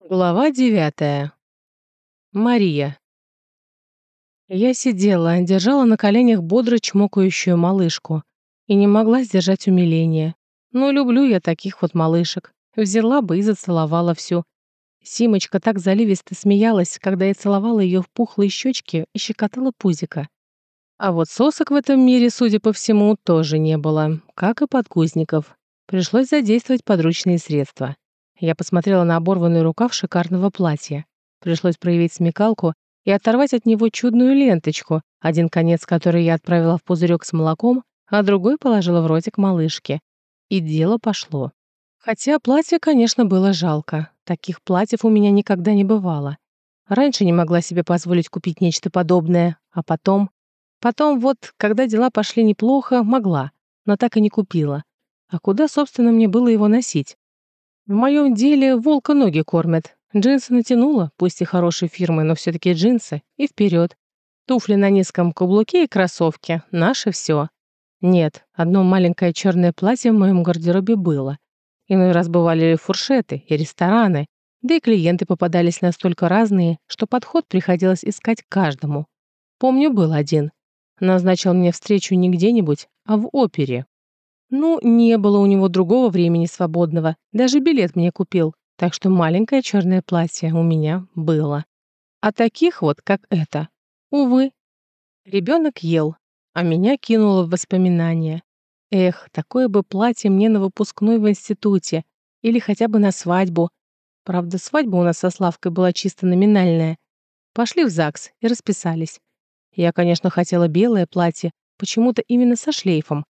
Глава девятая. Мария. Я сидела, держала на коленях бодро чмокающую малышку и не могла сдержать умиление. Ну, люблю я таких вот малышек. Взяла бы и зацеловала всю. Симочка так заливисто смеялась, когда я целовала ее в пухлые щечки и щекотала пузика. А вот сосок в этом мире, судя по всему, тоже не было, как и подгузников. Пришлось задействовать подручные средства. Я посмотрела на оборванный рукав шикарного платья. Пришлось проявить смекалку и оторвать от него чудную ленточку, один конец которой я отправила в пузырек с молоком, а другой положила в ротик малышки. И дело пошло. Хотя платье, конечно, было жалко. Таких платьев у меня никогда не бывало. Раньше не могла себе позволить купить нечто подобное, а потом... Потом вот, когда дела пошли неплохо, могла, но так и не купила. А куда, собственно, мне было его носить? В моем деле волка ноги кормят. Джинсы натянула, пусть и хорошей фирмы, но все-таки джинсы, и вперед. Туфли на низком каблуке и кроссовки — наше все. Нет, одно маленькое черное платье в моем гардеробе было. Иной раз бывали фуршеты и рестораны, да и клиенты попадались настолько разные, что подход приходилось искать каждому. Помню, был один. Назначил мне встречу не где-нибудь, а в опере. Ну, не было у него другого времени свободного. Даже билет мне купил. Так что маленькое черное платье у меня было. А таких вот, как это, увы. Ребенок ел, а меня кинуло в воспоминания. Эх, такое бы платье мне на выпускной в институте или хотя бы на свадьбу. Правда, свадьба у нас со Славкой была чисто номинальная. Пошли в ЗАГС и расписались. Я, конечно, хотела белое платье, почему-то именно со шлейфом,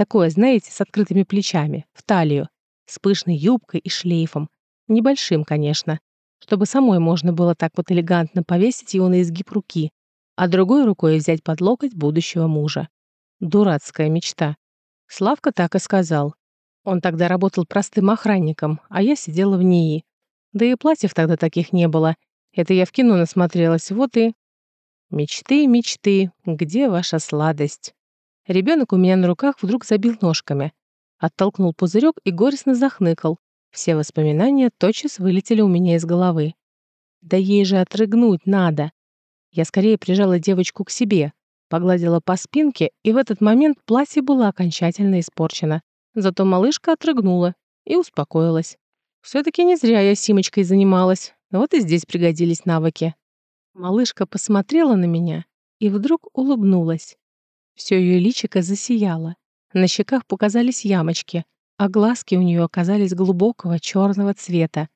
Такое, знаете, с открытыми плечами, в талию, с пышной юбкой и шлейфом. Небольшим, конечно, чтобы самой можно было так вот элегантно повесить его на изгиб руки, а другой рукой взять под локоть будущего мужа. Дурацкая мечта. Славка так и сказал. Он тогда работал простым охранником, а я сидела в НИИ. Да и платьев тогда таких не было. Это я в кино насмотрелась, вот и... Мечты, мечты, где ваша сладость? Ребенок у меня на руках вдруг забил ножками. Оттолкнул пузырек и горестно захныкал. Все воспоминания тотчас вылетели у меня из головы. Да ей же отрыгнуть надо. Я скорее прижала девочку к себе, погладила по спинке, и в этот момент платье было окончательно испорчено. Зато малышка отрыгнула и успокоилась. Все-таки не зря я Симочкой занималась. Вот и здесь пригодились навыки. Малышка посмотрела на меня и вдруг улыбнулась. Все ее личико засияло. На щеках показались ямочки, а глазки у нее оказались глубокого черного цвета,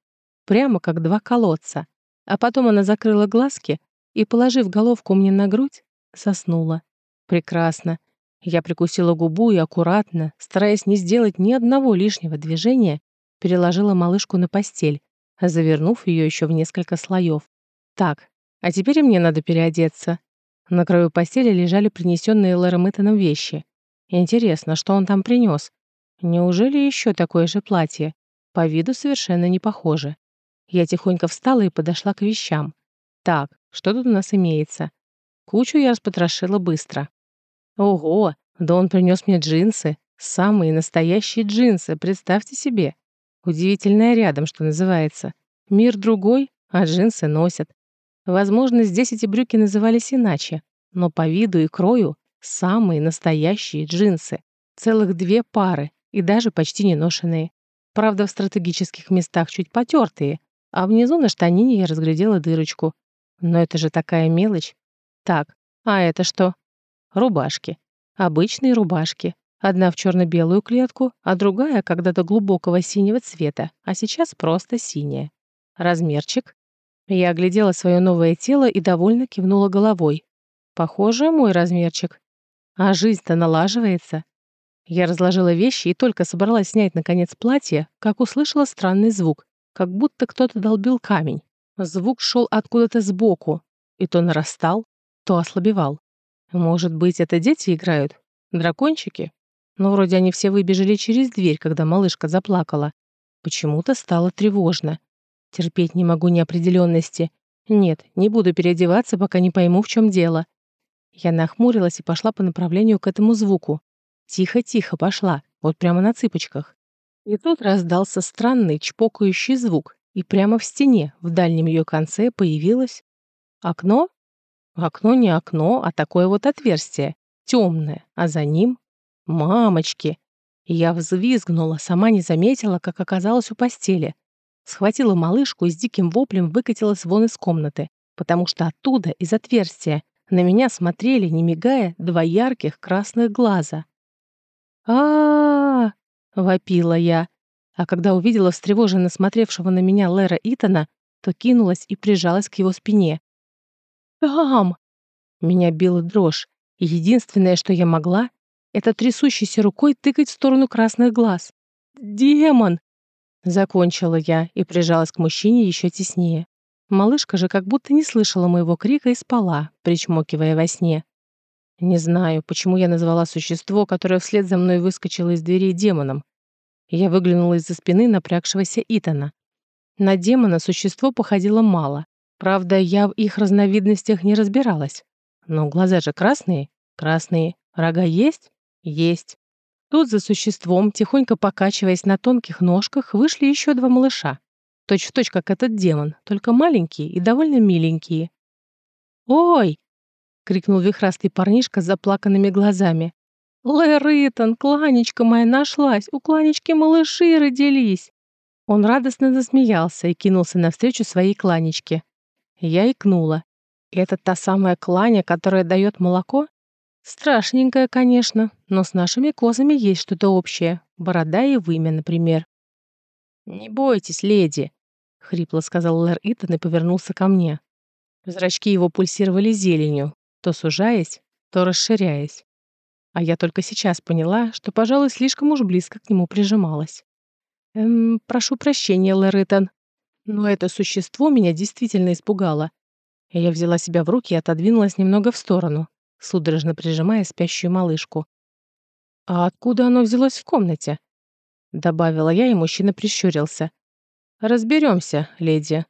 прямо как два колодца. А потом она закрыла глазки и, положив головку мне на грудь, заснула. Прекрасно. Я прикусила губу и аккуратно, стараясь не сделать ни одного лишнего движения, переложила малышку на постель, завернув ее еще в несколько слоев. Так, а теперь мне надо переодеться. На краю постели лежали принесенные Лэром Итаном вещи. Интересно, что он там принес? Неужели еще такое же платье? По виду совершенно не похоже. Я тихонько встала и подошла к вещам. Так, что тут у нас имеется? Кучу я распотрошила быстро. Ого, да он принес мне джинсы. Самые настоящие джинсы, представьте себе. Удивительное рядом, что называется. Мир другой, а джинсы носят. Возможно, здесь эти брюки назывались иначе, но по виду и крою самые настоящие джинсы. Целых две пары и даже почти не ношенные. Правда, в стратегических местах чуть потертые, а внизу на штанине я разглядела дырочку. Но это же такая мелочь. Так, а это что? Рубашки. Обычные рубашки. Одна в черно-белую клетку, а другая когда-то глубокого синего цвета, а сейчас просто синяя. Размерчик я оглядела свое новое тело и довольно кивнула головой. Похоже, мой размерчик. А жизнь-то налаживается. Я разложила вещи и только собралась снять, наконец, платье, как услышала странный звук, как будто кто-то долбил камень. Звук шел откуда-то сбоку, и то нарастал, то ослабевал. Может быть, это дети играют? Дракончики? Но вроде они все выбежали через дверь, когда малышка заплакала. Почему-то стало тревожно. Терпеть не могу неопределенности. Нет, не буду переодеваться, пока не пойму, в чем дело. Я нахмурилась и пошла по направлению к этому звуку. Тихо-тихо пошла, вот прямо на цыпочках. И тут раздался странный чпокающий звук, и прямо в стене, в дальнем ее конце, появилось окно. Окно не окно, а такое вот отверстие, темное, а за ним — мамочки. Я взвизгнула, сама не заметила, как оказалась у постели. Схватила малышку и с диким воплем выкатилась вон из комнаты, потому что оттуда, из отверстия, на меня смотрели, не мигая, два ярких красных глаза. а, вопила я, а когда увидела встревоженно смотревшего на меня Лера Итана, то кинулась и прижалась к его спине. «Там!» Меня била дрожь, и единственное, что я могла, это трясущейся рукой тыкать в сторону красных глаз. «Демон!» Закончила я и прижалась к мужчине еще теснее. Малышка же как будто не слышала моего крика и спала, причмокивая во сне. Не знаю, почему я назвала существо, которое вслед за мной выскочило из двери демоном. Я выглянула из-за спины напрягшегося Итана. На демона существо походило мало. Правда, я в их разновидностях не разбиралась. Но глаза же красные. Красные. Рога есть? Есть. Тут за существом, тихонько покачиваясь на тонких ножках, вышли еще два малыша. Точь в точь, как этот демон, только маленькие и довольно миленькие. «Ой!» — крикнул вихрастый парнишка с заплаканными глазами. «Лэр Итан, Кланечка моя нашлась! У Кланечки малыши родились!» Он радостно засмеялся и кинулся навстречу своей Кланечке. Я икнула. «Это та самая Кланя, которая дает молоко?» «Страшненькая, конечно, но с нашими козами есть что-то общее. Борода и вымя, например». «Не бойтесь, леди», — хрипло сказал Лэр Итан и повернулся ко мне. Зрачки его пульсировали зеленью, то сужаясь, то расширяясь. А я только сейчас поняла, что, пожалуй, слишком уж близко к нему прижималась. «Эм, прошу прощения, Лэр Итан, но это существо меня действительно испугало. Я взяла себя в руки и отодвинулась немного в сторону, судорожно прижимая спящую малышку. «А откуда оно взялось в комнате?» добавила я, и мужчина прищурился. Разберемся, леди.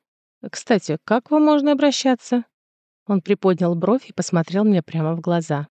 Кстати, как вам можно обращаться? Он приподнял бровь и посмотрел мне прямо в глаза.